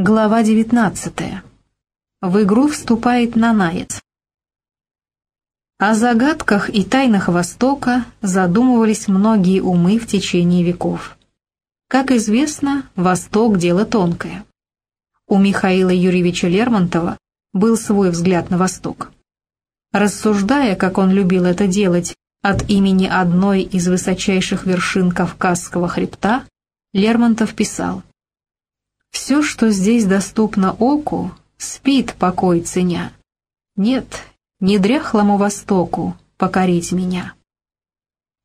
Глава 19. В игру вступает Нанаец. О загадках и тайнах Востока задумывались многие умы в течение веков. Как известно, Восток – дело тонкое. У Михаила Юрьевича Лермонтова был свой взгляд на Восток. Рассуждая, как он любил это делать, от имени одной из высочайших вершин Кавказского хребта, Лермонтов писал – все, что здесь доступно оку, спит покой ценя. Нет, не дряхлому востоку покорить меня.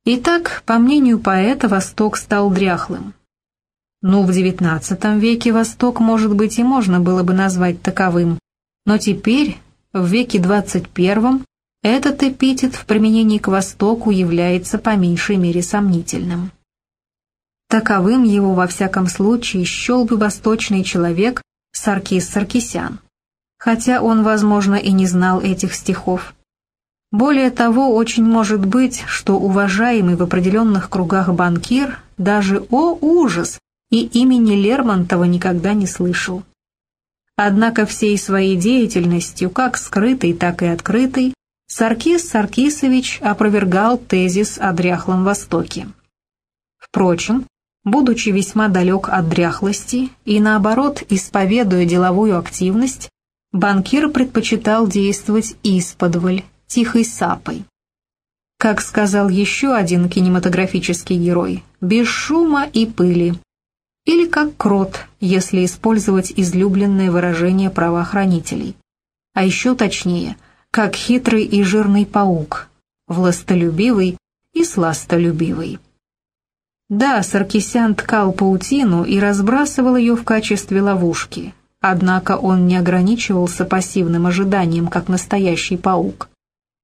Итак, по мнению поэта, Восток стал дряхлым. Ну, в XIX веке Восток, может быть, и можно было бы назвать таковым, но теперь, в веке XXI, этот эпитет в применении к Востоку является по меньшей мере сомнительным. Таковым его во всяком случае счел бы восточный человек Саркис Саркисян, хотя он, возможно, и не знал этих стихов. Более того, очень может быть, что уважаемый в определенных кругах банкир даже «О, ужас!» и имени Лермонтова никогда не слышал. Однако всей своей деятельностью, как скрытой, так и открытой, Саркис Саркисович опровергал тезис о дряхлом Востоке. Впрочем, будучи весьма далек от дряхлости и, наоборот, исповедуя деловую активность, банкир предпочитал действовать исподволь, тихой сапой. Как сказал еще один кинематографический герой, без шума и пыли. Или как крот, если использовать излюбленное выражение правоохранителей. А еще точнее, как хитрый и жирный паук, властолюбивый и сластолюбивый. Да, Саркисян ткал паутину и разбрасывал ее в качестве ловушки, однако он не ограничивался пассивным ожиданием, как настоящий паук.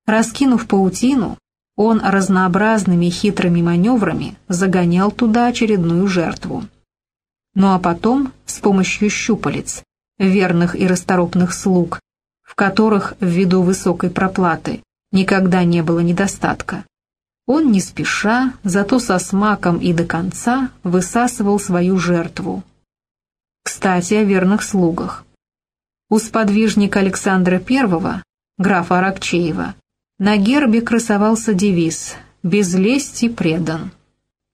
Раскинув паутину, он разнообразными хитрыми маневрами загонял туда очередную жертву. Ну а потом, с помощью щупалец, верных и расторопных слуг, в которых, ввиду высокой проплаты, никогда не было недостатка, он не спеша, зато со смаком и до конца высасывал свою жертву. Кстати, о верных слугах. У сподвижника Александра I, графа Аракчеева, на гербе красовался девиз «Без лести предан».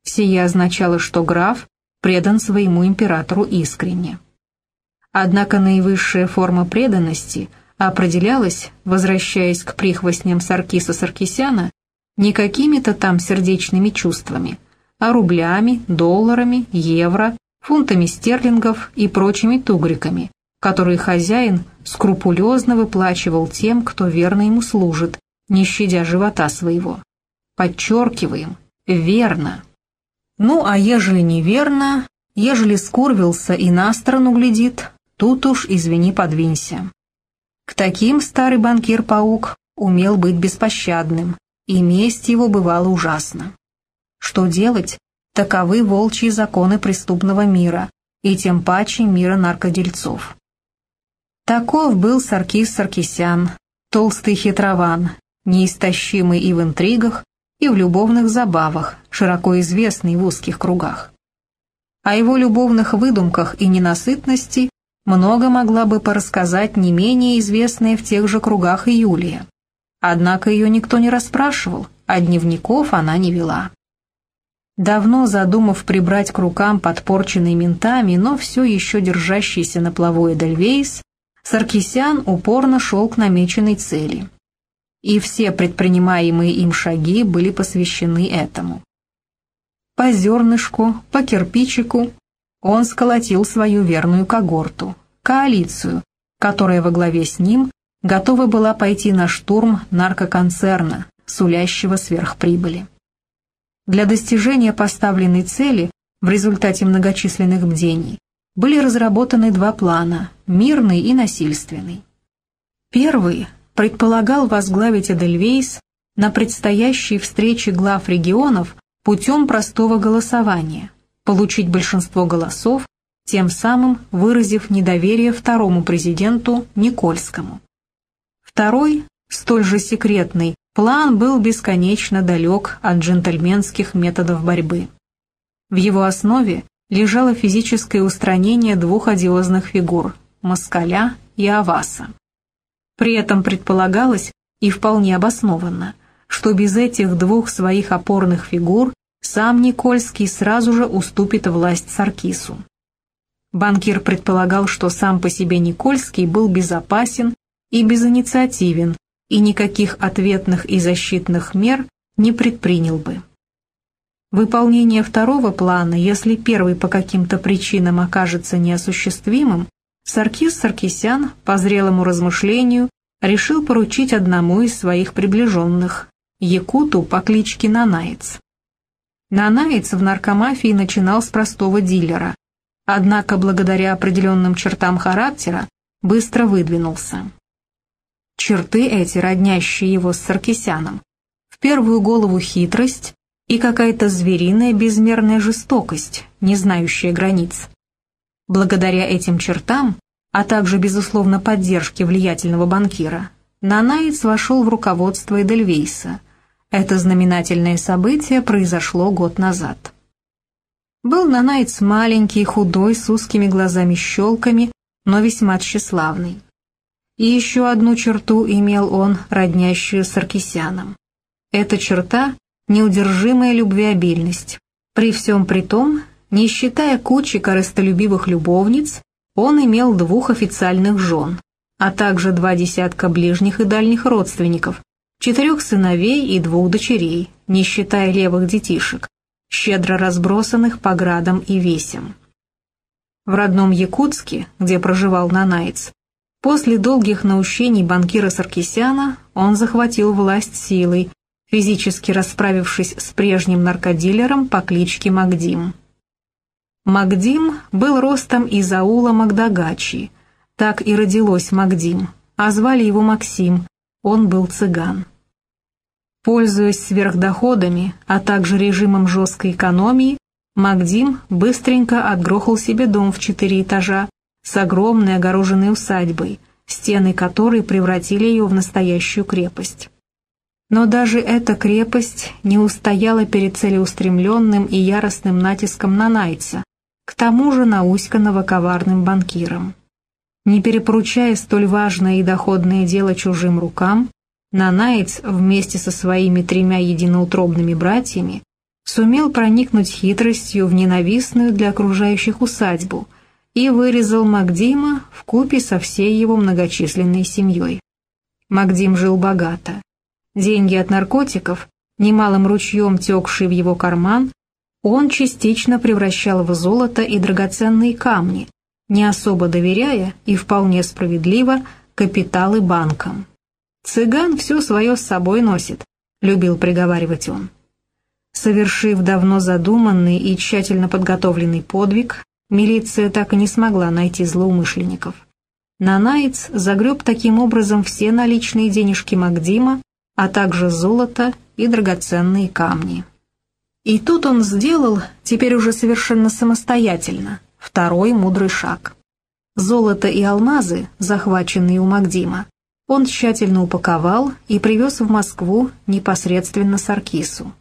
Сие означало, что граф предан своему императору искренне. Однако наивысшая форма преданности определялась, возвращаясь к прихвостням Саркиса Саркисяна, не какими-то там сердечными чувствами, а рублями, долларами, евро, фунтами стерлингов и прочими тугриками, которые хозяин скрупулезно выплачивал тем, кто верно ему служит, не щадя живота своего. Подчеркиваем, верно. Ну, а ежели неверно, ежели скурвился и на сторону глядит, тут уж, извини, подвинься. К таким старый банкир-паук умел быть беспощадным, и месть его бывала ужасна. Что делать? Таковы волчьи законы преступного мира, и тем паче мира наркодельцов. Таков был Саркис Саркисян, толстый хитрован, неистощимый и в интригах, и в любовных забавах, широко известный в узких кругах. О его любовных выдумках и ненасытности много могла бы порассказать не менее известная в тех же кругах и Юлия. Однако ее никто не расспрашивал, а дневников она не вела. Давно задумав прибрать к рукам подпорченный ментами, но все еще держащийся на плаву Эдельвейс, Саркисян упорно шел к намеченной цели. И все предпринимаемые им шаги были посвящены этому. По зернышку, по кирпичику он сколотил свою верную когорту, коалицию, которая во главе с ним готова была пойти на штурм наркоконцерна, сулящего сверхприбыли. Для достижения поставленной цели в результате многочисленных бдений были разработаны два плана – мирный и насильственный. Первый предполагал возглавить Эдельвейс на предстоящей встрече глав регионов путем простого голосования, получить большинство голосов, тем самым выразив недоверие второму президенту Никольскому. Второй, столь же секретный, план был бесконечно далек от джентльменских методов борьбы. В его основе лежало физическое устранение двух одиозных фигур – Москаля и Аваса. При этом предполагалось, и вполне обоснованно, что без этих двух своих опорных фигур сам Никольский сразу же уступит власть Саркису. Банкир предполагал, что сам по себе Никольский был безопасен и безинициативен, и никаких ответных и защитных мер не предпринял бы. Выполнение второго плана, если первый по каким-то причинам окажется неосуществимым, Саркис Саркисян, по зрелому размышлению, решил поручить одному из своих приближенных, Якуту по кличке Нанаец. Нанаец в наркомафии начинал с простого дилера, однако благодаря определенным чертам характера быстро выдвинулся. Черты эти, роднящие его с Саркисяном, в первую голову хитрость и какая-то звериная безмерная жестокость, не знающая границ. Благодаря этим чертам, а также, безусловно, поддержке влиятельного банкира, Нанаец вошел в руководство Эдельвейса. Это знаменательное событие произошло год назад. Был Нанаец маленький, худой, с узкими глазами-щелками, но весьма тщеславный. И еще одну черту имел он, роднящую с Аркисяном. Эта черта — неудержимая любвеобильность. При всем при том, не считая кучи корыстолюбивых любовниц, он имел двух официальных жен, а также два десятка ближних и дальних родственников, четырех сыновей и двух дочерей, не считая левых детишек, щедро разбросанных по градам и весям. В родном Якутске, где проживал Нанайц, После долгих наущений банкира Саркисяна он захватил власть силой, физически расправившись с прежним наркодилером по кличке Магдим. Магдим был ростом из аула Магдагачи, так и родилось Магдим, а звали его Максим, он был цыган. Пользуясь сверхдоходами, а также режимом жесткой экономии, Магдим быстренько отгрохал себе дом в четыре этажа, с огромной огороженной усадьбой, стены которой превратили ее в настоящую крепость. Но даже эта крепость не устояла перед целеустремленным и яростным натиском на Найца, к тому же науськанного коварным банкиром. Не перепоручая столь важное и доходное дело чужим рукам, Нанайц вместе со своими тремя единоутробными братьями сумел проникнуть хитростью в ненавистную для окружающих усадьбу – и вырезал Магдима в купе со всей его многочисленной семьей. Магдим жил богато. Деньги от наркотиков, немалым ручьем текшие в его карман, он частично превращал в золото и драгоценные камни, не особо доверяя и вполне справедливо капиталы банкам. «Цыган все свое с собой носит», — любил приговаривать он. Совершив давно задуманный и тщательно подготовленный подвиг, Милиция так и не смогла найти злоумышленников. Нанаец загреб таким образом все наличные денежки Магдима, а также золото и драгоценные камни. И тут он сделал, теперь уже совершенно самостоятельно, второй мудрый шаг. Золото и алмазы, захваченные у Магдима, он тщательно упаковал и привез в Москву непосредственно Саркису.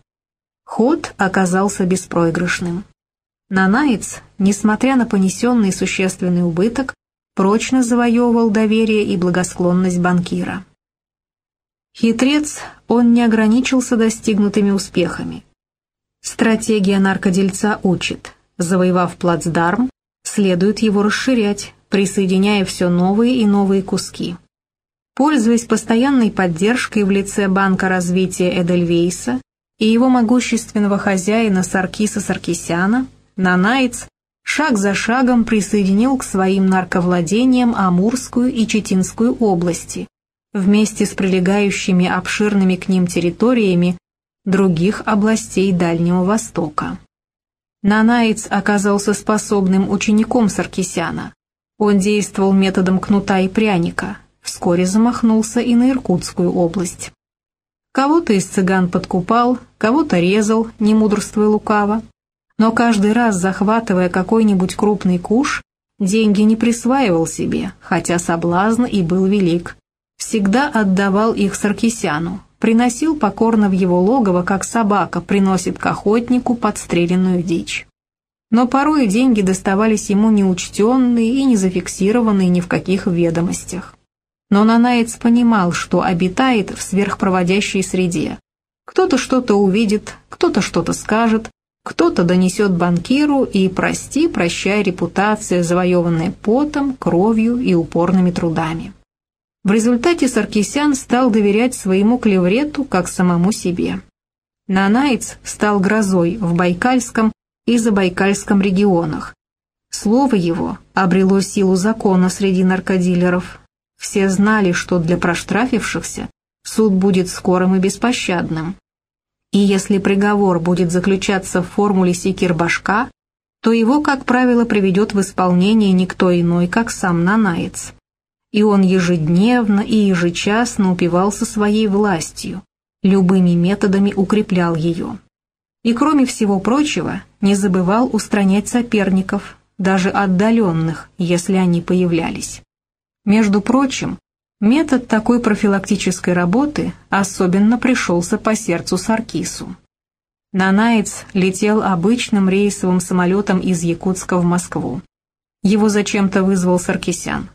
Ход оказался беспроигрышным. Нанаец, несмотря на понесенный существенный убыток, прочно завоевывал доверие и благосклонность банкира. Хитрец, он не ограничился достигнутыми успехами. Стратегия наркодельца учит, завоевав плацдарм, следует его расширять, присоединяя все новые и новые куски. Пользуясь постоянной поддержкой в лице Банка развития Эдельвейса и его могущественного хозяина Саркиса Саркисяна, Нанаиц шаг за шагом присоединил к своим нарковладениям Амурскую и Читинскую области, вместе с прилегающими обширными к ним территориями других областей Дальнего Востока. Нанаиц оказался способным учеником Саркисяна. Он действовал методом кнута и пряника, вскоре замахнулся и на Иркутскую область. Кого-то из цыган подкупал, кого-то резал, не мудрствуя лукаво, но каждый раз, захватывая какой-нибудь крупный куш, деньги не присваивал себе, хотя соблазн и был велик. Всегда отдавал их Саркисяну, приносил покорно в его логово, как собака приносит к охотнику подстреленную дичь. но порой деньги доставались ему неучтенные и не зафиксированные ни в каких ведомостях. Но Нанаец понимал, что обитает в сверхпроводящей среде. Кто-то что-то увидит, кто-то что-то скажет, кто-то донесет банкиру и прости, прощай репутация, завоеванная потом, кровью и упорными трудами. В результате Саркисян стал доверять своему клеврету как самому себе. Нанаец стал грозой в Байкальском и Забайкальском регионах. Слово его обрело силу закона среди наркодилеров. Все знали, что для проштрафившихся суд будет скорым и беспощадным. И если приговор будет заключаться в формуле секир-башка, то его, как правило, приведет в исполнение никто иной, как сам Нанаец. И он ежедневно и ежечасно упивался своей властью, любыми методами укреплял ее. И кроме всего прочего, не забывал устранять соперников, даже отдаленных, если они появлялись. Между прочим, Метод такой профилактической работы особенно пришелся по сердцу Саркису. Нанаец летел обычным рейсовым самолетом из Якутска в Москву. Его зачем-то вызвал Саркисян.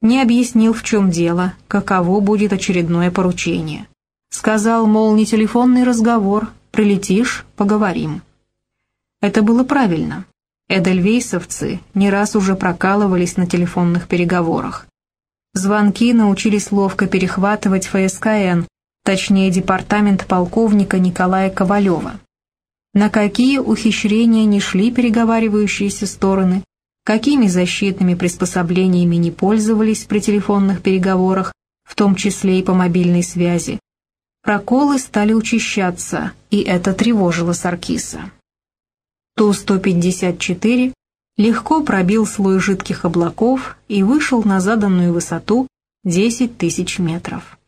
Не объяснил, в чем дело, каково будет очередное поручение. Сказал, мол, не телефонный разговор, прилетишь, поговорим. Это было правильно. Эдельвейсовцы не раз уже прокалывались на телефонных переговорах. Звонки научились ловко перехватывать ФСКН, точнее департамент полковника Николая Ковалева. На какие ухищрения не шли переговаривающиеся стороны, какими защитными приспособлениями не пользовались при телефонных переговорах, в том числе и по мобильной связи. Проколы стали учащаться, и это тревожило Саркиса. Ту-154 легко пробил слой жидких облаков и вышел на заданную высоту 10 тысяч метров.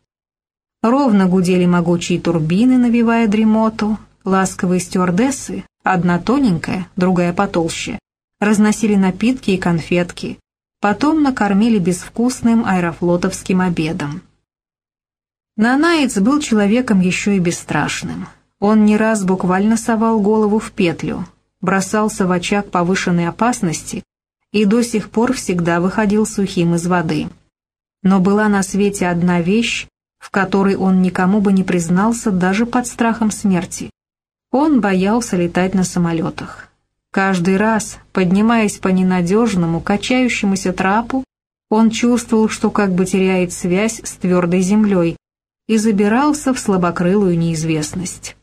Ровно гудели могучие турбины, навевая дремоту, ласковые стюардессы, одна тоненькая, другая потолще, разносили напитки и конфетки, потом накормили безвкусным аэрофлотовским обедом. Нанаец был человеком еще и бесстрашным. Он не раз буквально совал голову в петлю, бросался в очаг повышенной опасности и до сих пор всегда выходил сухим из воды. Но была на свете одна вещь, в которой он никому бы не признался даже под страхом смерти. Он боялся летать на самолетах. Каждый раз, поднимаясь по ненадежному, качающемуся трапу, он чувствовал, что как бы теряет связь с твердой землей и забирался в слабокрылую неизвестность.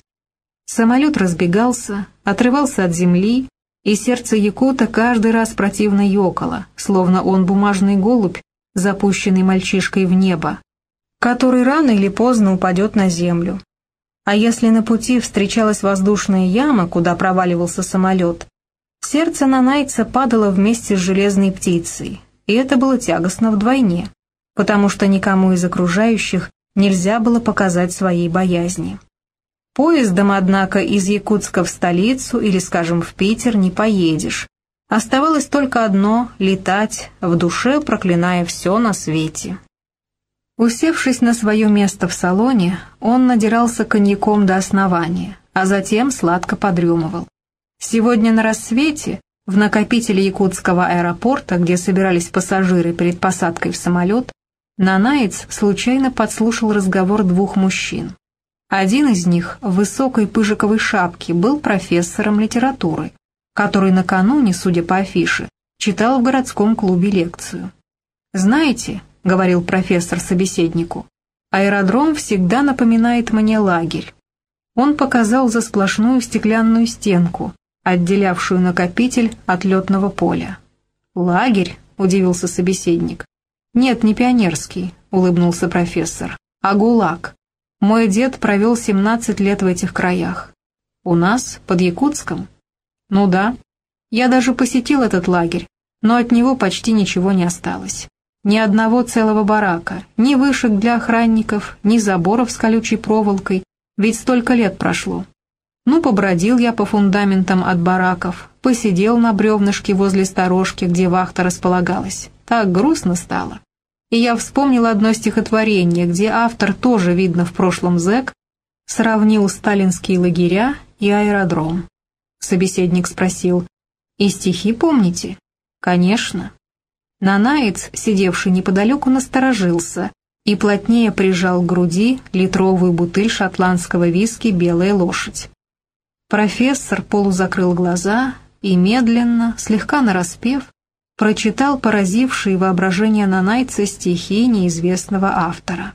Самолет разбегался, отрывался от земли, и сердце Якута каждый раз противно ёкало, словно он бумажный голубь, запущенный мальчишкой в небо, который рано или поздно упадет на землю. А если на пути встречалась воздушная яма, куда проваливался самолет, сердце Нанайца падало вместе с железной птицей, и это было тягостно вдвойне, потому что никому из окружающих нельзя было показать своей боязни. Поездом, однако, из Якутска в столицу или, скажем, в Питер не поедешь. Оставалось только одно — летать, в душе проклиная все на свете. Усевшись на свое место в салоне, он надирался коньяком до основания, а затем сладко подремывал. Сегодня на рассвете в накопителе якутского аэропорта, где собирались пассажиры перед посадкой в самолет, Нанаец случайно подслушал разговор двух мужчин. Один из них в высокой пыжиковой шапке был профессором литературы, который накануне, судя по афише, читал в городском клубе лекцию. «Знаете», — говорил профессор собеседнику, — «аэродром всегда напоминает мне лагерь». Он показал за сплошную стеклянную стенку, отделявшую накопитель от летного поля. «Лагерь?» — удивился собеседник. «Нет, не пионерский», — улыбнулся профессор, — «а ГУЛАГ. Мой дед провел 17 лет в этих краях. У нас, под Якутском? Ну да. Я даже посетил этот лагерь, но от него почти ничего не осталось. Ни одного целого барака, ни вышек для охранников, ни заборов с колючей проволокой, ведь столько лет прошло. Ну, побродил я по фундаментам от бараков, посидел на бревнышке возле сторожки, где вахта располагалась. Так грустно стало и я вспомнил одно стихотворение, где автор, тоже видно в прошлом зэк, сравнил сталинские лагеря и аэродром. Собеседник спросил, И стихи помните? Конечно. Нанаец, сидевший неподалеку, насторожился и плотнее прижал к груди литровую бутыль шотландского виски «Белая лошадь». Профессор полузакрыл глаза и медленно, слегка нараспев, прочитал поразившие воображение Нанайца стихи неизвестного автора.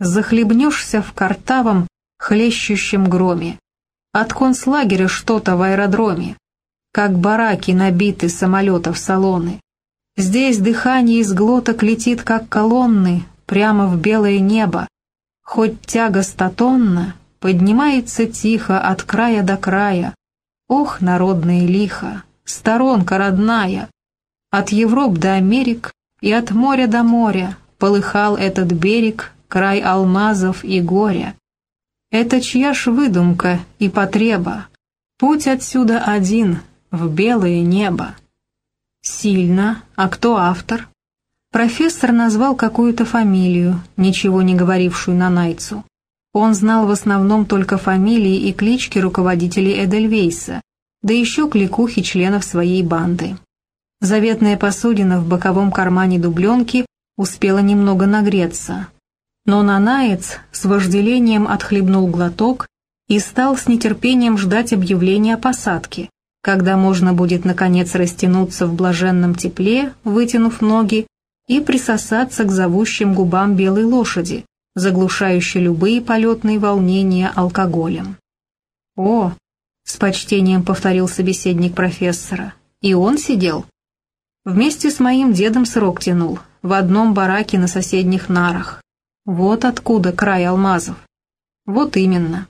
«Захлебнешься в картавом, хлещущем громе. От концлагеря что-то в аэродроме, как бараки набиты самолетов салоны. Здесь дыхание из глоток летит, как колонны, прямо в белое небо. Хоть тяга статонна, поднимается тихо от края до края. Ох, народное лихо, сторонка родная, от Европ до Америк и от моря до моря полыхал этот берег, край алмазов и горя. Это чья ж выдумка и потреба? Путь отсюда один, в белое небо. Сильно. А кто автор? Профессор назвал какую-то фамилию, ничего не говорившую на Найцу. Он знал в основном только фамилии и клички руководителей Эдельвейса, да еще кликухи членов своей банды. Заветная посудина в боковом кармане дубленки успела немного нагреться. Но Нанаец с вожделением отхлебнул глоток и стал с нетерпением ждать объявления о посадке, когда можно будет наконец растянуться в блаженном тепле, вытянув ноги, и присосаться к зовущим губам белой лошади, заглушающей любые полетные волнения алкоголем. «О!» — с почтением повторил собеседник профессора. «И он сидел?» Вместе с моим дедом срок тянул, в одном бараке на соседних нарах. Вот откуда край алмазов. Вот именно.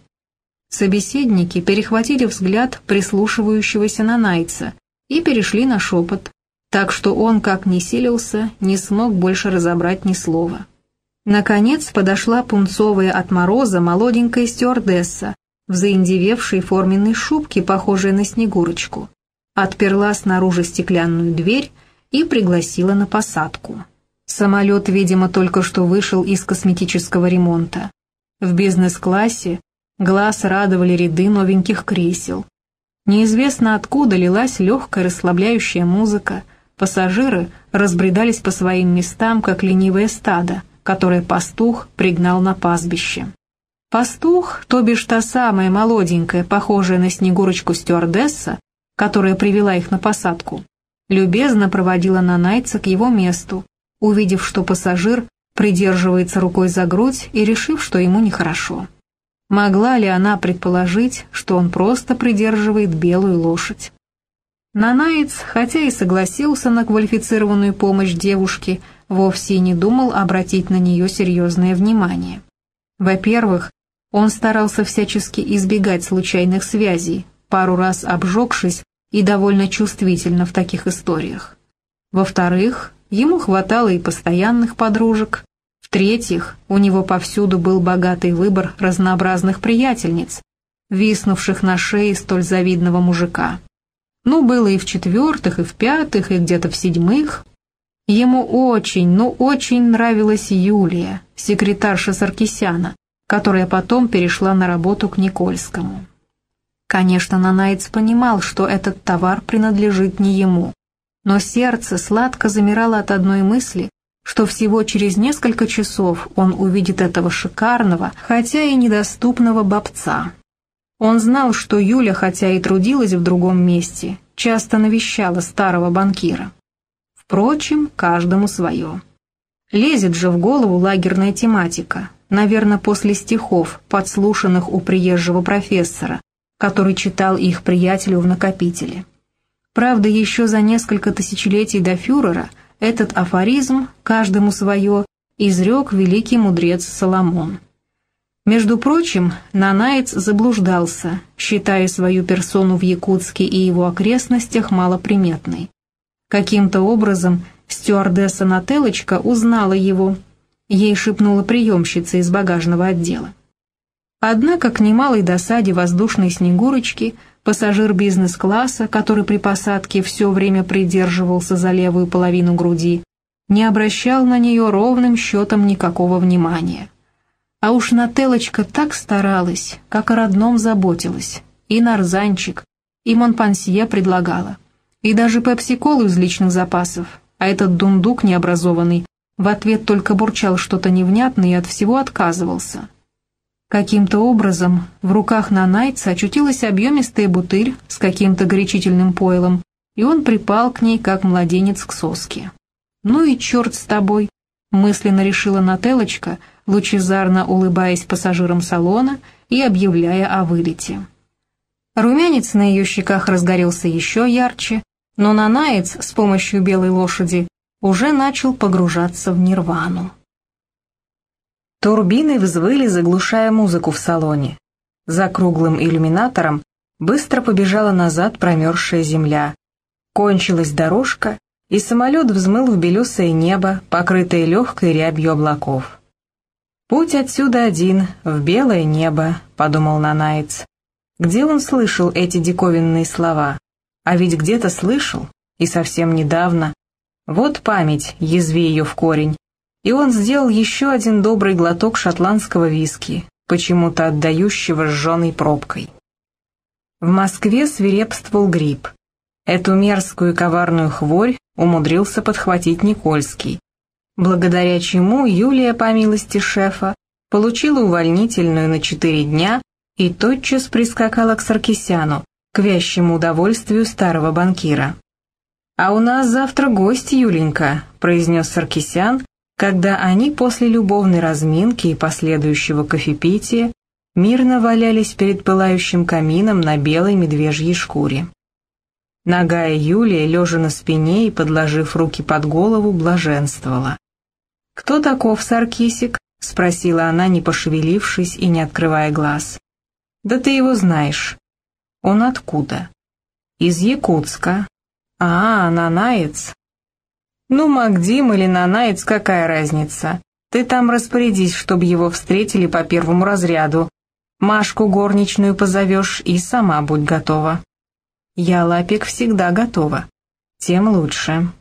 Собеседники перехватили взгляд прислушивающегося на Найца и перешли на шепот, так что он, как ни силился, не смог больше разобрать ни слова. Наконец подошла пунцовая от мороза молоденькая стюардесса в заиндевевшей форменной шубке, похожей на снегурочку. Отперла снаружи стеклянную дверь и пригласила на посадку. Самолет, видимо, только что вышел из косметического ремонта. В бизнес-классе глаз радовали ряды новеньких кресел. Неизвестно откуда лилась легкая расслабляющая музыка, пассажиры разбредались по своим местам, как ленивое стадо, которое пастух пригнал на пастбище. Пастух, то бишь та самая молоденькая, похожая на Снегурочку стюардесса, которая привела их на посадку, любезно проводила Нанайца к его месту, увидев, что пассажир придерживается рукой за грудь и решив, что ему нехорошо. Могла ли она предположить, что он просто придерживает белую лошадь? Нанаец, хотя и согласился на квалифицированную помощь девушки, вовсе не думал обратить на нее серьезное внимание. Во-первых, он старался всячески избегать случайных связей, пару раз обжегшись и довольно чувствительно в таких историях. Во-вторых, ему хватало и постоянных подружек. В-третьих, у него повсюду был богатый выбор разнообразных приятельниц, виснувших на шее столь завидного мужика. Ну, было и в-четвертых, и в-пятых, и где-то в седьмых. Ему очень, ну очень нравилась Юлия, секретарша Саркисяна, которая потом перешла на работу к Никольскому. Конечно, Нанайц понимал, что этот товар принадлежит не ему, но сердце сладко замирало от одной мысли, что всего через несколько часов он увидит этого шикарного, хотя и недоступного бобца. Он знал, что Юля, хотя и трудилась в другом месте, часто навещала старого банкира. Впрочем, каждому свое. Лезет же в голову лагерная тематика, наверное, после стихов, подслушанных у приезжего профессора, который читал их приятелю в накопителе. Правда, еще за несколько тысячелетий до фюрера этот афоризм, каждому свое, изрек великий мудрец Соломон. Между прочим, Нанаец заблуждался, считая свою персону в Якутске и его окрестностях малоприметной. Каким-то образом стюардесса Нателочка узнала его, ей шепнула приемщица из багажного отдела. Однако к немалой досаде воздушной Снегурочки пассажир бизнес-класса, который при посадке все время придерживался за левую половину груди, не обращал на нее ровным счетом никакого внимания. А уж Нателочка так старалась, как о родном заботилась, и нарзанчик, и Монпансье предлагала. и даже пепси-колу из личных запасов, а этот дундук необразованный в ответ только бурчал что-то невнятное и от всего отказывался. Каким-то образом в руках Нанайца очутилась объемистая бутыль с каким-то горячительным пойлом, и он припал к ней, как младенец к соске. «Ну и черт с тобой!» — мысленно решила Нателочка, лучезарно улыбаясь пассажирам салона и объявляя о вылете. Румянец на ее щеках разгорелся еще ярче, но Нанаец с помощью белой лошади уже начал погружаться в нирвану. Турбины взвыли, заглушая музыку в салоне. За круглым иллюминатором быстро побежала назад промерзшая земля. Кончилась дорожка, и самолет взмыл в белесое небо, покрытое легкой рябью облаков. «Путь отсюда один, в белое небо», — подумал Нанаец. Где он слышал эти диковинные слова? А ведь где-то слышал, и совсем недавно. Вот память, язви ее в корень и он сделал еще один добрый глоток шотландского виски, почему-то отдающего сжженной пробкой. В Москве свирепствовал грипп. Эту мерзкую коварную хворь умудрился подхватить Никольский, благодаря чему Юлия, по милости шефа, получила увольнительную на четыре дня и тотчас прискакала к Саркисяну, к вящему удовольствию старого банкира. «А у нас завтра гость, Юленька», — произнес Саркисян, когда они после любовной разминки и последующего кофепития мирно валялись перед пылающим камином на белой медвежьей шкуре. Ногая Юлия, лежа на спине и подложив руки под голову, блаженствовала. «Кто таков Саркисик?» — спросила она, не пошевелившись и не открывая глаз. «Да ты его знаешь». «Он откуда?» «Из Якутска». «А, нанаец. «Ну, Магдим или Нанаец, какая разница? Ты там распорядись, чтобы его встретили по первому разряду. Машку горничную позовешь и сама будь готова». «Я, Лапик, всегда готова. Тем лучше».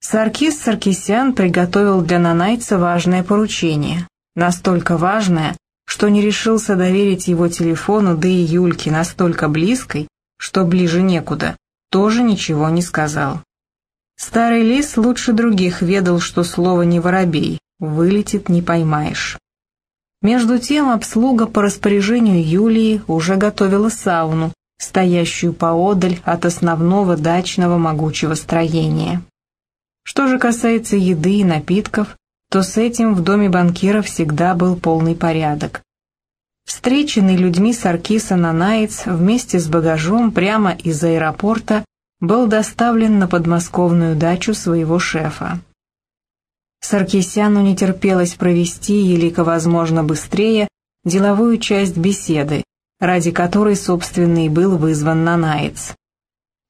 Саркис Саркисян приготовил для Нанайца важное поручение. Настолько важное, что не решился доверить его телефону, да и Юльке настолько близкой, что ближе некуда, тоже ничего не сказал. Старый лис лучше других ведал, что слово не воробей, вылетит не поймаешь. Между тем обслуга по распоряжению Юлии уже готовила сауну, стоящую поодаль от основного дачного могучего строения. Что же касается еды и напитков, то с этим в доме банкира всегда был полный порядок. Встреченный людьми Саркиса Нанаец вместе с багажом прямо из аэропорта был доставлен на подмосковную дачу своего шефа. Саркисяну не терпелось провести, елико возможно быстрее, деловую часть беседы, ради которой, собственно, и был вызван Нанаец.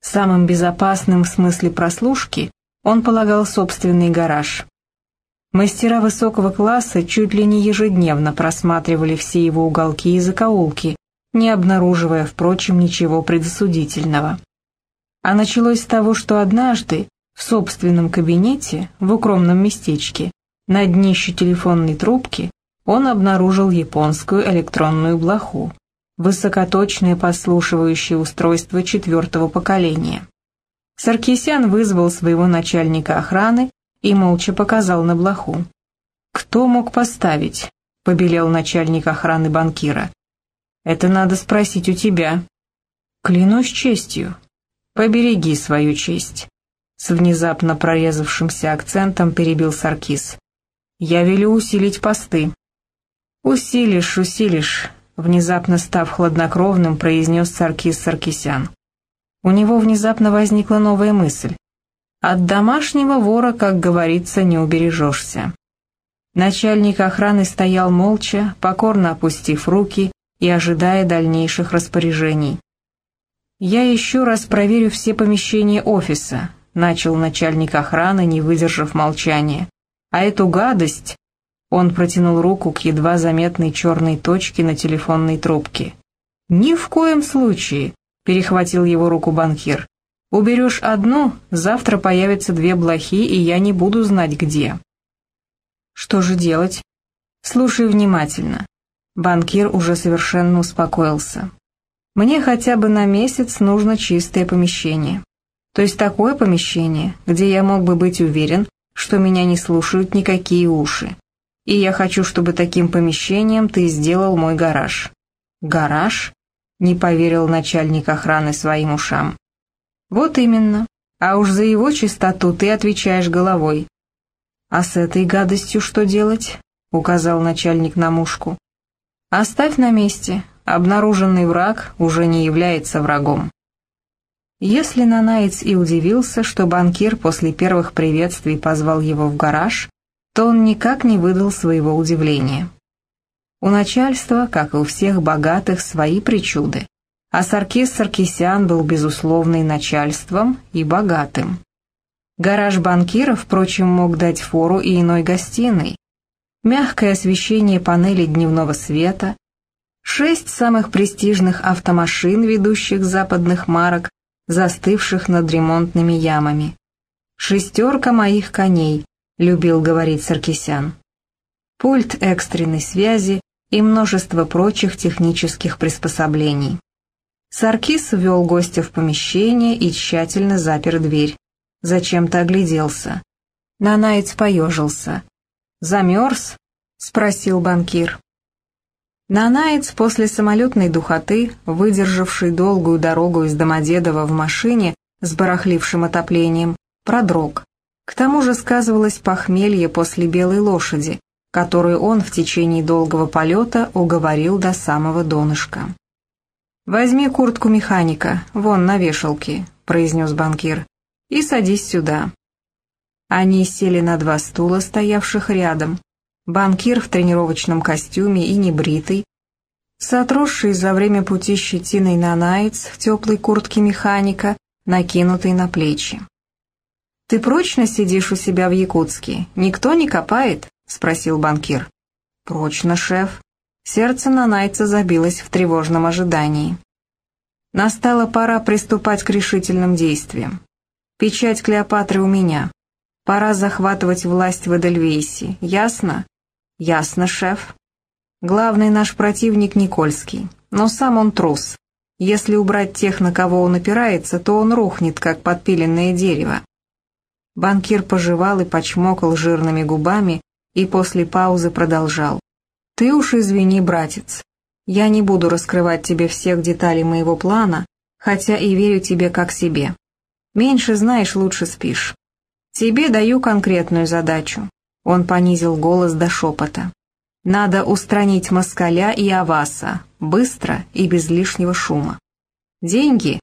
Самым безопасным в смысле прослушки он полагал собственный гараж. Мастера высокого класса чуть ли не ежедневно просматривали все его уголки и закоулки, не обнаруживая, впрочем, ничего предосудительного. А началось с того, что однажды в собственном кабинете, в укромном местечке, на днище телефонной трубки, он обнаружил японскую электронную блоху, высокоточное подслушивающее устройство четвертого поколения. Саркисян вызвал своего начальника охраны и молча показал на блоху. «Кто мог поставить?» — побелел начальник охраны банкира. «Это надо спросить у тебя». «Клянусь честью, «Побереги свою честь», — с внезапно прорезавшимся акцентом перебил Саркис. «Я велю усилить посты». «Усилишь, усилишь», — внезапно став хладнокровным, произнес Саркис Саркисян. У него внезапно возникла новая мысль. «От домашнего вора, как говорится, не убережешься». Начальник охраны стоял молча, покорно опустив руки и ожидая дальнейших распоряжений. «Я еще раз проверю все помещения офиса», — начал начальник охраны, не выдержав молчания. «А эту гадость...» Он протянул руку к едва заметной черной точке на телефонной трубке. «Ни в коем случае», — перехватил его руку банкир. «Уберешь одну, завтра появятся две блохи, и я не буду знать, где». «Что же делать?» «Слушай внимательно». Банкир уже совершенно успокоился. Мне хотя бы на месяц нужно чистое помещение. То есть такое помещение, где я мог бы быть уверен, что меня не слушают никакие уши. И я хочу, чтобы таким помещением ты сделал мой гараж». «Гараж?» — не поверил начальник охраны своим ушам. «Вот именно. А уж за его чистоту ты отвечаешь головой». «А с этой гадостью что делать?» — указал начальник на мушку. «Оставь на месте. Обнаруженный враг уже не является врагом». Если Нанаец и удивился, что банкир после первых приветствий позвал его в гараж, то он никак не выдал своего удивления. У начальства, как и у всех богатых, свои причуды, а Саркис Саркисян был безусловной начальством и богатым. Гараж банкира, впрочем, мог дать фору и иной гостиной. Мягкое освещение панелей дневного света, шесть самых престижных автомашин, ведущих западных марок, застывших над ремонтными ямами. «Шестерка моих коней», — любил говорить Саркисян. Пульт экстренной связи и множество прочих технических приспособлений. Саркис ввел гостя в помещение и тщательно запер дверь. Зачем-то огляделся. Нанаец поежился. «Замерз?» — спросил банкир. Нанаец после самолетной духоты, выдержавший долгую дорогу из Домодедова в машине с барахлившим отоплением, продрог. К тому же сказывалось похмелье после белой лошади, которую он в течение долгого полета уговорил до самого донышка. «Возьми куртку механика, вон на вешалке», — произнес банкир, — «и садись сюда». Они сели на два стула, стоявших рядом, банкир в тренировочном костюме и небритый, с отросшей за время пути щетиной нанаец в теплой куртке механика, накинутой на плечи. «Ты прочно сидишь у себя в Якутске? Никто не копает?» — спросил банкир. «Прочно, шеф». Сердце нанайца забилось в тревожном ожидании. Настала пора приступать к решительным действиям. Печать Клеопатры у меня. Пора захватывать власть в Эдельвейсе. Ясно? «Ясно, шеф. Главный наш противник Никольский, но сам он трус. Если убрать тех, на кого он опирается, то он рухнет, как подпиленное дерево». Банкир пожевал и почмокал жирными губами и после паузы продолжал. «Ты уж извини, братец. Я не буду раскрывать тебе всех деталей моего плана, хотя и верю тебе как себе. Меньше знаешь, лучше спишь. Тебе даю конкретную задачу. Он понизил голос до шепота. «Надо устранить москаля и аваса, быстро и без лишнего шума». «Деньги?»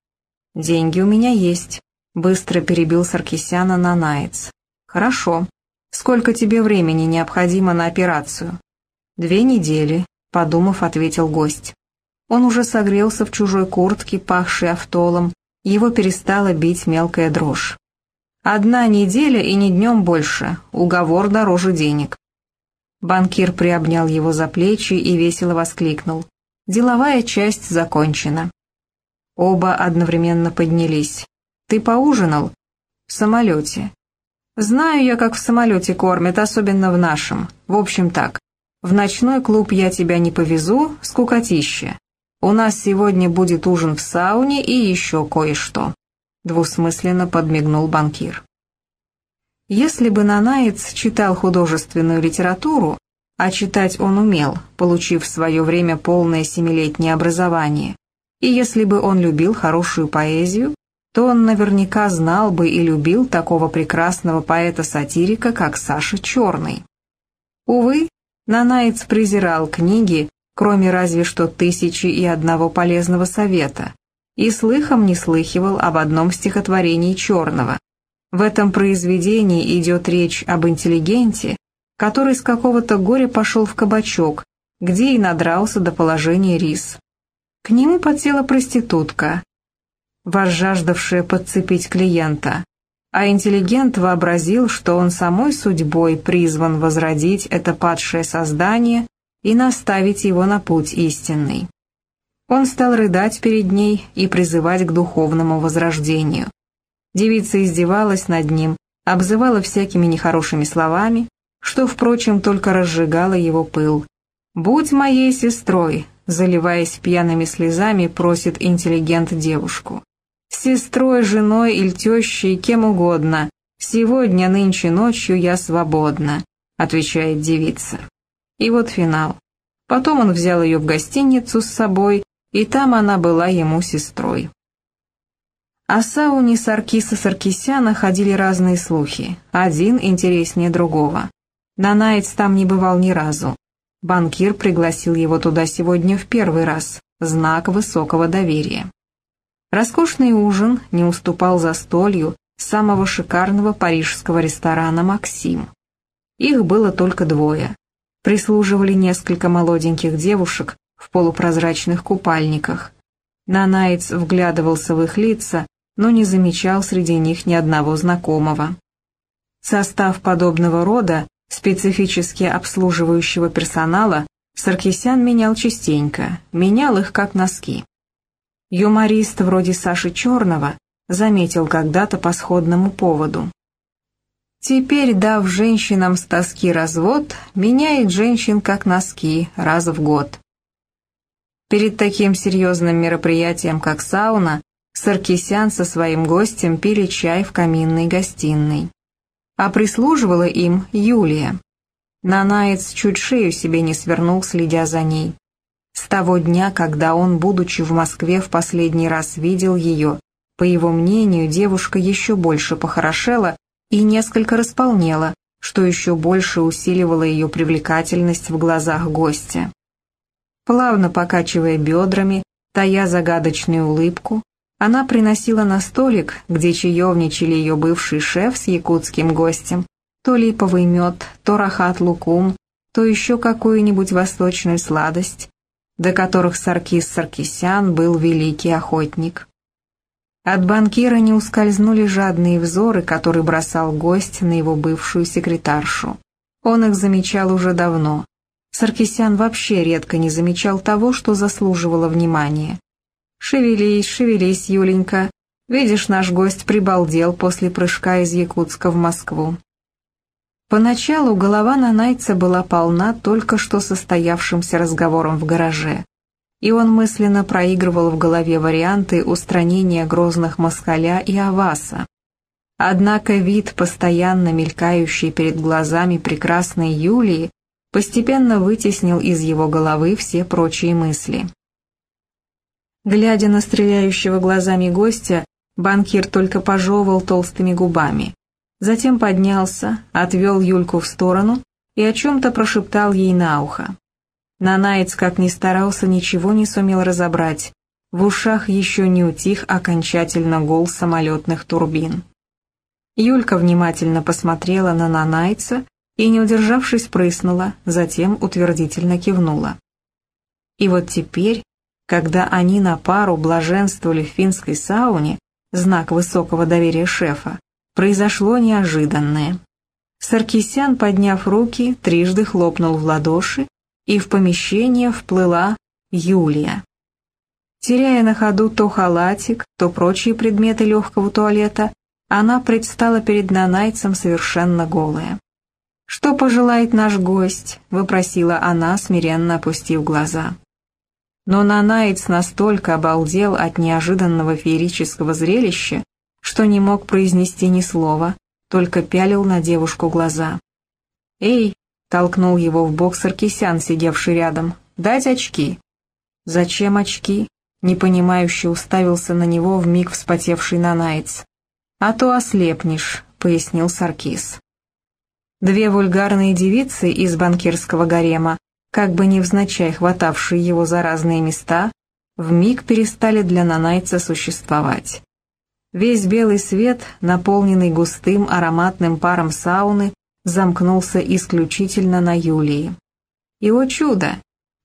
«Деньги у меня есть», — быстро перебил Саркисяна Нанаец. «Хорошо. Сколько тебе времени необходимо на операцию?» «Две недели», — подумав, ответил гость. Он уже согрелся в чужой куртке, пахшей автолом, его перестала бить мелкая дрожь. Одна неделя и не днем больше, уговор дороже денег. Банкир приобнял его за плечи и весело воскликнул. Деловая часть закончена. Оба одновременно поднялись. «Ты поужинал?» «В самолете». «Знаю я, как в самолете кормят, особенно в нашем. В общем так, в ночной клуб я тебя не повезу, скукотища. У нас сегодня будет ужин в сауне и еще кое-что». — двусмысленно подмигнул банкир. Если бы Нанаец читал художественную литературу, а читать он умел, получив в свое время полное семилетнее образование, и если бы он любил хорошую поэзию, то он наверняка знал бы и любил такого прекрасного поэта-сатирика, как Саша Черный. Увы, Нанаец презирал книги, кроме разве что тысячи и одного полезного совета, и слыхом не слыхивал об одном стихотворении Черного. В этом произведении идет речь об интеллигенте, который с какого-то горя пошел в кабачок, где и надрался до положения рис. К нему подсела проститутка, возжаждавшая подцепить клиента, а интеллигент вообразил, что он самой судьбой призван возродить это падшее создание и наставить его на путь истинный. Он стал рыдать перед ней и призывать к духовному возрождению. Девица издевалась над ним, обзывала всякими нехорошими словами, что, впрочем, только разжигало его пыл. «Будь моей сестрой», заливаясь пьяными слезами, просит интеллигент девушку. Сестрой, женой или тещей, кем угодно. Сегодня, нынче ночью я свободна, отвечает девица. И вот финал. Потом он взял ее в гостиницу с собой, и там она была ему сестрой. О сауне Саркиса Саркисяна ходили разные слухи, один интереснее другого. Нанаец там не бывал ни разу. Банкир пригласил его туда сегодня в первый раз, знак высокого доверия. Роскошный ужин не уступал застолью самого шикарного парижского ресторана «Максим». Их было только двое. Прислуживали несколько молоденьких девушек в полупрозрачных купальниках. Нанаец вглядывался в их лица, но не замечал среди них ни одного знакомого. Состав подобного рода, специфически обслуживающего персонала, Саркисян менял частенько, менял их как носки. Юморист вроде Саши Черного заметил когда-то по сходному поводу. Теперь, дав женщинам с тоски развод, меняет женщин как носки раз в год. Перед таким серьезным мероприятием, как сауна, Саркисян со своим гостем пили чай в каминной гостиной. А прислуживала им Юлия. Нанаец чуть шею себе не свернул, следя за ней. С того дня, когда он, будучи в Москве, в последний раз видел ее, по его мнению, девушка еще больше похорошела и несколько располнела, что еще больше усиливало ее привлекательность в глазах гостя. Плавно покачивая бедрами, тая загадочную улыбку, она приносила на столик, где чаевничали ее бывший шеф с якутским гостем, то липовый мед, то рахат лукум, то еще какую-нибудь восточную сладость, до которых Саркис Саркисян был великий охотник. От банкира не ускользнули жадные взоры, которые бросал гость на его бывшую секретаршу. Он их замечал уже давно. Саркисян вообще редко не замечал того, что заслуживало внимания. «Шевелись, шевелись, Юленька. Видишь, наш гость прибалдел после прыжка из Якутска в Москву». Поначалу голова Нанайца была полна только что состоявшимся разговором в гараже, и он мысленно проигрывал в голове варианты устранения грозных москаля и Аваса. Однако вид, постоянно мелькающий перед глазами прекрасной Юлии, постепенно вытеснил из его головы все прочие мысли. Глядя на стреляющего глазами гостя, банкир только пожевывал толстыми губами. Затем поднялся, отвел Юльку в сторону и о чем-то прошептал ей на ухо. Нанаец, как ни старался, ничего не сумел разобрать. В ушах еще не утих окончательно гул самолетных турбин. Юлька внимательно посмотрела на Нанайца и, не удержавшись, прыснула, затем утвердительно кивнула. И вот теперь когда они на пару блаженствовали в финской сауне, знак высокого доверия шефа, произошло неожиданное. Саркисян, подняв руки, трижды хлопнул в ладоши, и в помещение вплыла Юлия. Теряя на ходу то халатик, то прочие предметы легкого туалета, она предстала перед нанайцем совершенно голая. «Что пожелает наш гость?» — вопросила она, смиренно опустив глаза. Но Нанаиц настолько обалдел от неожиданного феерического зрелища, что не мог произнести ни слова, только пялил на девушку глаза. «Эй!» — толкнул его в бок Саркисян, сидевший рядом. «Дать очки!» «Зачем очки?» — непонимающе уставился на него вмиг вспотевший Нанаиц. «А то ослепнешь», — пояснил Саркис. Две вульгарные девицы из банкирского гарема как бы невзначай хватавшие его за разные места, вмиг перестали для нанайца существовать. Весь белый свет, наполненный густым ароматным паром сауны, замкнулся исключительно на Юлии. И, о чудо!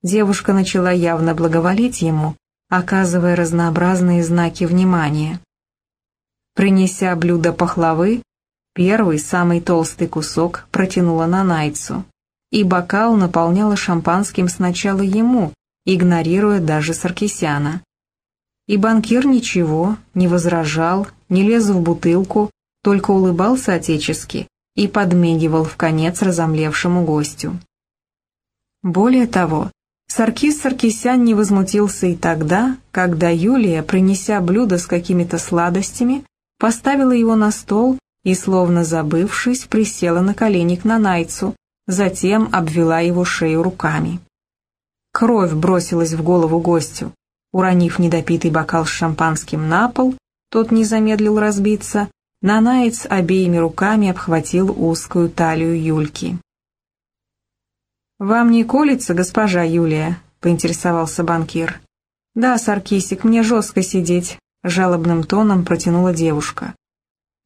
Девушка начала явно благоволить ему, оказывая разнообразные знаки внимания. Принеся блюдо пахлавы, первый, самый толстый кусок протянула на Найцу и бокал наполняла шампанским сначала ему, игнорируя даже Саркисяна. И банкир ничего, не возражал, не лез в бутылку, только улыбался отечески и подмигивал в конец разомлевшему гостю. Более того, Саркис Саркисян не возмутился и тогда, когда Юлия, принеся блюдо с какими-то сладостями, поставила его на стол и, словно забывшись, присела на колени к Нанайцу, затем обвела его шею руками. Кровь бросилась в голову гостю. Уронив недопитый бокал с шампанским на пол, тот не замедлил разбиться, Нанаец обеими руками обхватил узкую талию Юльки. «Вам не колется, госпожа Юлия?» — поинтересовался банкир. «Да, Саркисик, мне жестко сидеть», — жалобным тоном протянула девушка.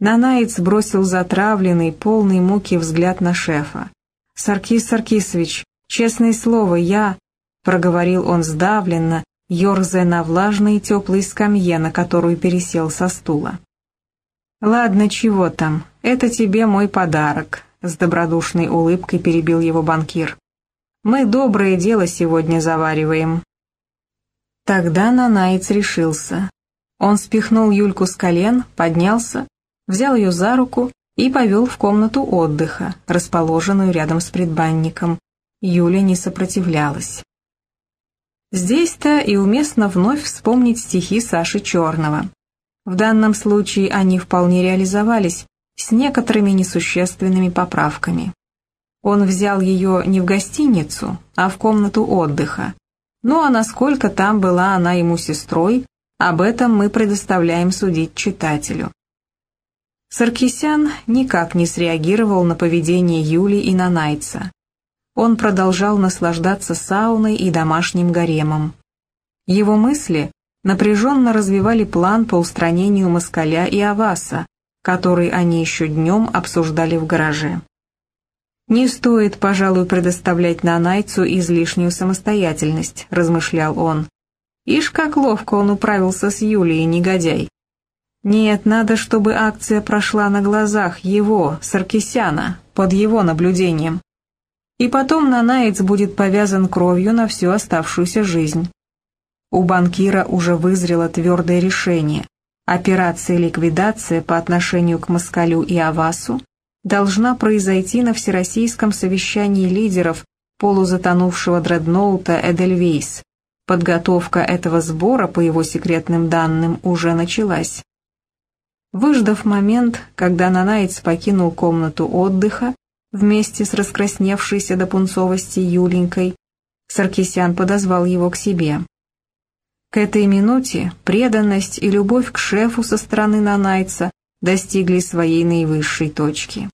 Нанаец бросил затравленный, полный муки взгляд на шефа. «Саркис Саркисович, честное слово, я...» — проговорил он сдавленно, ерзая на влажной и теплой скамье, на которую пересел со стула. «Ладно, чего там, это тебе мой подарок», — с добродушной улыбкой перебил его банкир. Мы доброе дело сегодня завариваем». Тогда Нанаец решился. Он спихнул Юльку с колен, поднялся, взял ее за руку и повел в комнату отдыха, расположенную рядом с предбанником. Юля не сопротивлялась. Здесь-то и уместно вновь вспомнить стихи Саши Черного. В данном случае они вполне реализовались, с некоторыми несущественными поправками. Он взял ее не в гостиницу, а в комнату отдыха. Ну а насколько там была она ему сестрой, об этом мы предоставляем судить читателю. Саркисян никак не среагировал на поведение Юли и Нанайца. Он продолжал наслаждаться сауной и домашним гаремом. Его мысли напряженно развивали план по устранению Москаля и Аваса, который они еще днем обсуждали в гараже. «Не стоит, пожалуй, предоставлять Нанайцу излишнюю самостоятельность», — размышлял он. «Ишь, как ловко он управился с Юлией, негодяй. Нет, надо, чтобы акция прошла на глазах его, Саркисяна, под его наблюдением. И потом Нанаец будет повязан кровью на всю оставшуюся жизнь». У банкира уже вызрело твердое решение. Операция ликвидация по отношению к Москалю и Авасу должна произойти на Всероссийском совещании лидеров полузатонувшего дредноута «Эдельвейс». Подготовка этого сбора, по его секретным данным, уже началась. Выждав момент, когда Нанаец покинул комнату отдыха вместе с раскрасневшейся до пунцовости Юленькой, Саркисян подозвал его к себе. К этой минуте преданность и любовь к шефу со стороны Нанайца достигли своей наивысшей точки.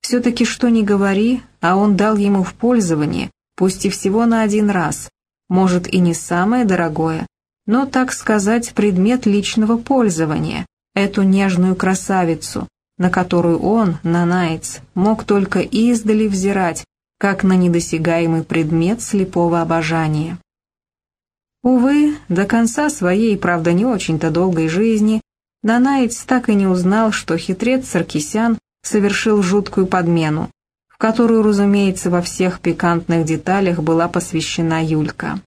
Все-таки что ни говори, а он дал ему в пользование, пусть и всего на один раз, может и не самое дорогое, но, так сказать, предмет личного пользования, эту нежную красавицу, на которую он, Нанаец, мог только издали взирать, как на недосягаемый предмет слепого обожания. Увы, до конца своей, правда, не очень-то долгой жизни Нанаец так и не узнал, что хитрец Саркисян совершил жуткую подмену, в которую, разумеется, во всех пикантных деталях была посвящена Юлька.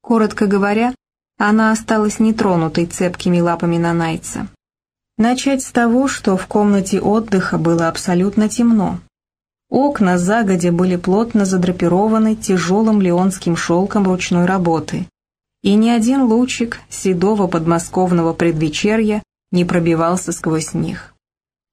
Коротко говоря, она осталась нетронутой цепкими лапами Нанайца. Начать с того, что в комнате отдыха было абсолютно темно. Окна загодя были плотно задрапированы тяжелым леонским шелком ручной работы, и ни один лучик седого подмосковного предвечерья не пробивался сквозь них.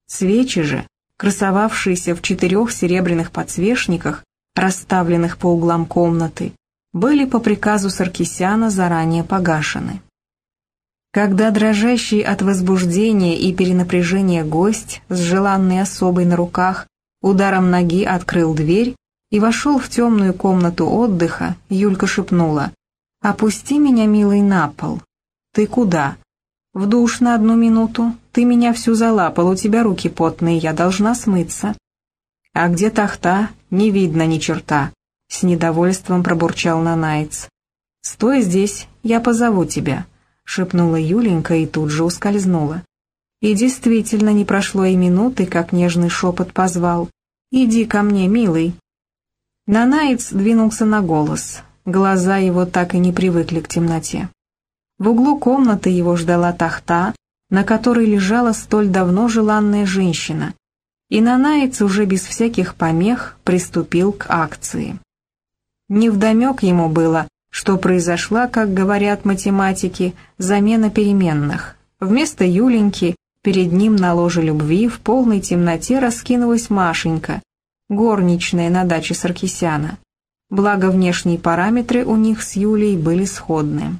Свечи же, красовавшиеся в четырех серебряных подсвечниках, расставленных по углам комнаты, были по приказу Саркисяна заранее погашены. Когда дрожащий от возбуждения и перенапряжения гость с желанной особой на руках ударом ноги открыл дверь и вошел в темную комнату отдыха, Юлька шепнула «Опусти меня, милый, на пол». «Ты куда?» «В душ на одну минуту. Ты меня всю залапал, у тебя руки потные, я должна смыться». «А где тахта? Не видно ни черта», — с недовольством пробурчал Нанайц. «Стой здесь, я позову тебя», — шепнула Юленька и тут же ускользнула. И действительно не прошло и минуты, как нежный шепот позвал. «Иди ко мне, милый». Нанаец двинулся на голос. Глаза его так и не привыкли к темноте. В углу комнаты его ждала тахта, на которой лежала столь давно желанная женщина, и Нанаец уже без всяких помех приступил к акции. Невдомек ему было, что произошла, как говорят математики, замена переменных. Вместо Юленьки перед ним на ложе любви в полной темноте раскинулась Машенька, горничная на даче Саркисяна. Благо внешние параметры у них с Юлей были сходны.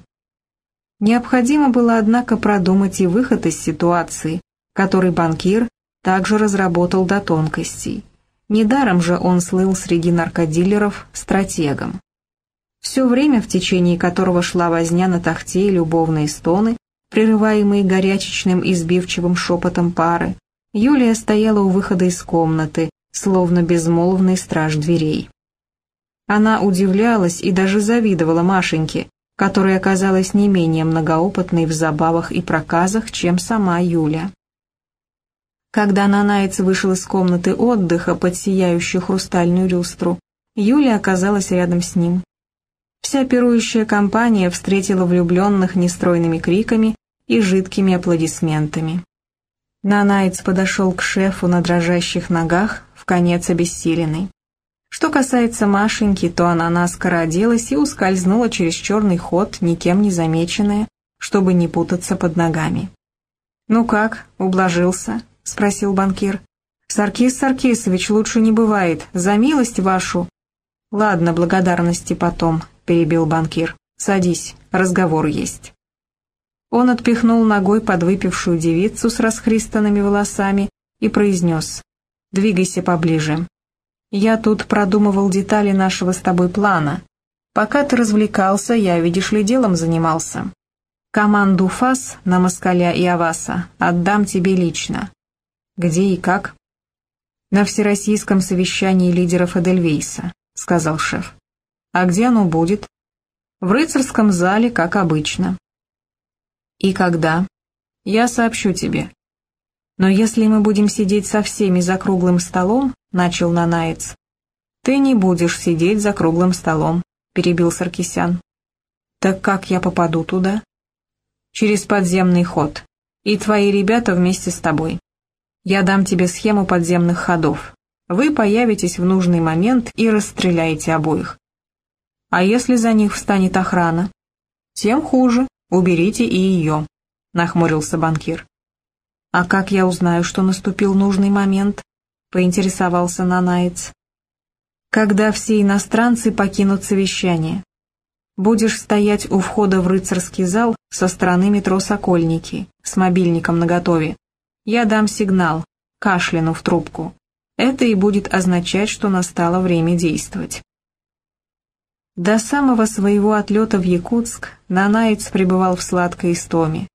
Необходимо было, однако, продумать и выход из ситуации, который банкир также разработал до тонкостей. Недаром же он слыл среди наркодилеров стратегом. Все время, в течение которого шла возня на тахте и любовные стоны, прерываемые горячечным и сбивчивым шепотом пары, Юлия стояла у выхода из комнаты, словно безмолвный страж дверей. Она удивлялась и даже завидовала Машеньке, которая оказалась не менее многоопытной в забавах и проказах, чем сама Юля. Когда Нанаец вышел из комнаты отдыха под сияющую хрустальную люстру, Юля оказалась рядом с ним. Вся пирующая компания встретила влюбленных нестройными криками и жидкими аплодисментами. Нанаец подошел к шефу на дрожащих ногах, в конец обессиленный. Что касается Машеньки, то она наскоро оделась и ускользнула через черный ход, никем не замеченная, чтобы не путаться под ногами. «Ну как, ублажился?» — спросил банкир. «Саркис Саркисович лучше не бывает, за милость вашу». «Ладно, благодарности потом», — перебил банкир. «Садись, разговор есть». Он отпихнул ногой подвыпившую девицу с расхристанными волосами и произнес «Двигайся поближе. Я тут продумывал детали нашего с тобой плана. Пока ты развлекался, я, видишь ли, делом занимался. Команду ФАС на Москаля и Аваса отдам тебе лично. Где и как? На всероссийском совещании лидеров Эдельвейса, сказал шеф. А где оно будет? В рыцарском зале, как обычно. И когда? Я сообщу тебе. Но если мы будем сидеть со всеми за круглым столом, начал Нанаец. Ты не будешь сидеть за круглым столом, перебил Саркисян. Так как я попаду туда? Через подземный ход. И твои ребята вместе с тобой. Я дам тебе схему подземных ходов. Вы появитесь в нужный момент и расстреляете обоих. А если за них встанет охрана? Тем хуже, уберите и ее, нахмурился банкир. А как я узнаю, что наступил нужный момент? Поинтересовался Нанаец. Когда все иностранцы покинут совещание. Будешь стоять у входа в рыцарский зал со стороны метро «Сокольники» с мобильником наготове я дам сигнал, кашляну в трубку. Это и будет означать, что настало время действовать. До самого своего отлета в Якутск Нанаец пребывал в сладкой истоме.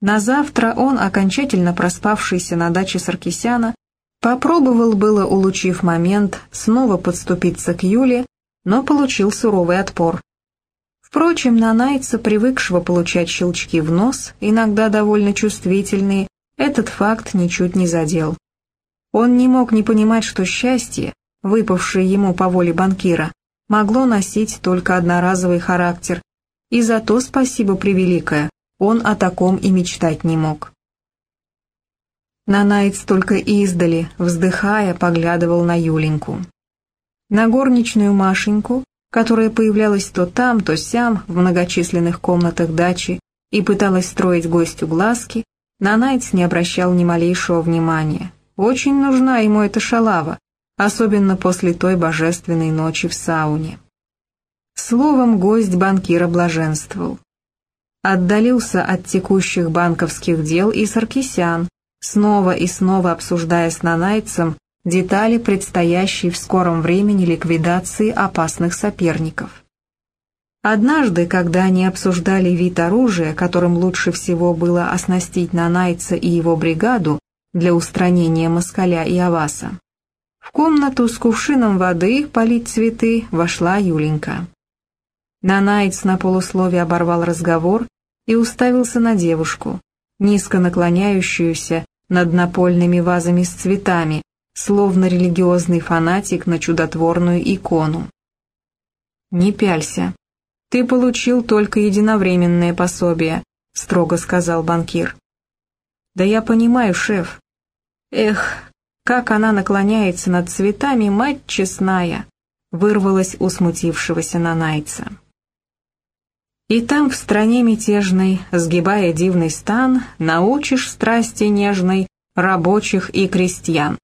На завтра он, окончательно проспавшийся на даче Саркисяна, попробовал было, улучив момент, снова подступиться к Юле, но получил суровый отпор. Впрочем, Нанайца, привыкшего получать щелчки в нос, иногда довольно чувствительные, этот факт ничуть не задел. Он не мог не понимать, что счастье, выпавшее ему по воле банкира, могло носить только одноразовый характер, и за то спасибо превеликое, он о таком и мечтать не мог. Нанаец только издали, вздыхая, поглядывал на Юленьку. На горничную Машеньку, которая появлялась то там, то сям в многочисленных комнатах дачи и пыталась строить гостю глазки, Нанайц не обращал ни малейшего внимания. Очень нужна ему эта шалава, особенно после той божественной ночи в сауне. Словом, гость банкира блаженствовал. Отдалился от текущих банковских дел и Саркисян, снова и снова обсуждая с Нанайцем детали предстоящей в скором времени ликвидации опасных соперников. Однажды, когда они обсуждали вид оружия, которым лучше всего было оснастить Нанайца и его бригаду для устранения москаля и аваса, в комнату с кувшином воды полить цветы вошла Юленька. Нанайц на полусловие оборвал разговор и уставился на девушку, низко наклоняющуюся над напольными вазами с цветами, словно религиозный фанатик на чудотворную икону. «Не пялься», «Ты получил только единовременное пособие», — строго сказал банкир. «Да я понимаю, шеф. Эх, как она наклоняется над цветами, мать честная. вырвалось у смутившегося нанайца. И там, в стране мятежной, сгибая дивный стан, научишь страсти нежной рабочих и крестьян.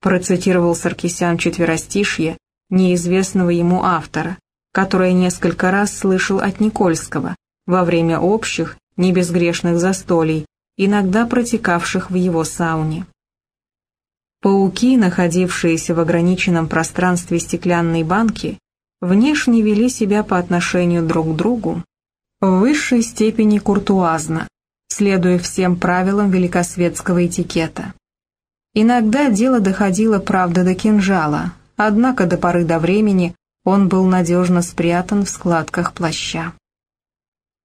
Процитировал Саркисян четверостишье неизвестного ему автора, которое несколько раз слышал от Никольского во время общих, небезгрешных застолий, иногда протекавших в его сауне. Пауки, находившиеся в ограниченном пространстве стеклянной банки, внешне вели себя по отношению друг к другу в высшей степени куртуазно, следуя всем правилам великосветского этикета. Иногда дело доходило, правда, до кинжала, однако до поры до времени он был надежно спрятан в складках плаща.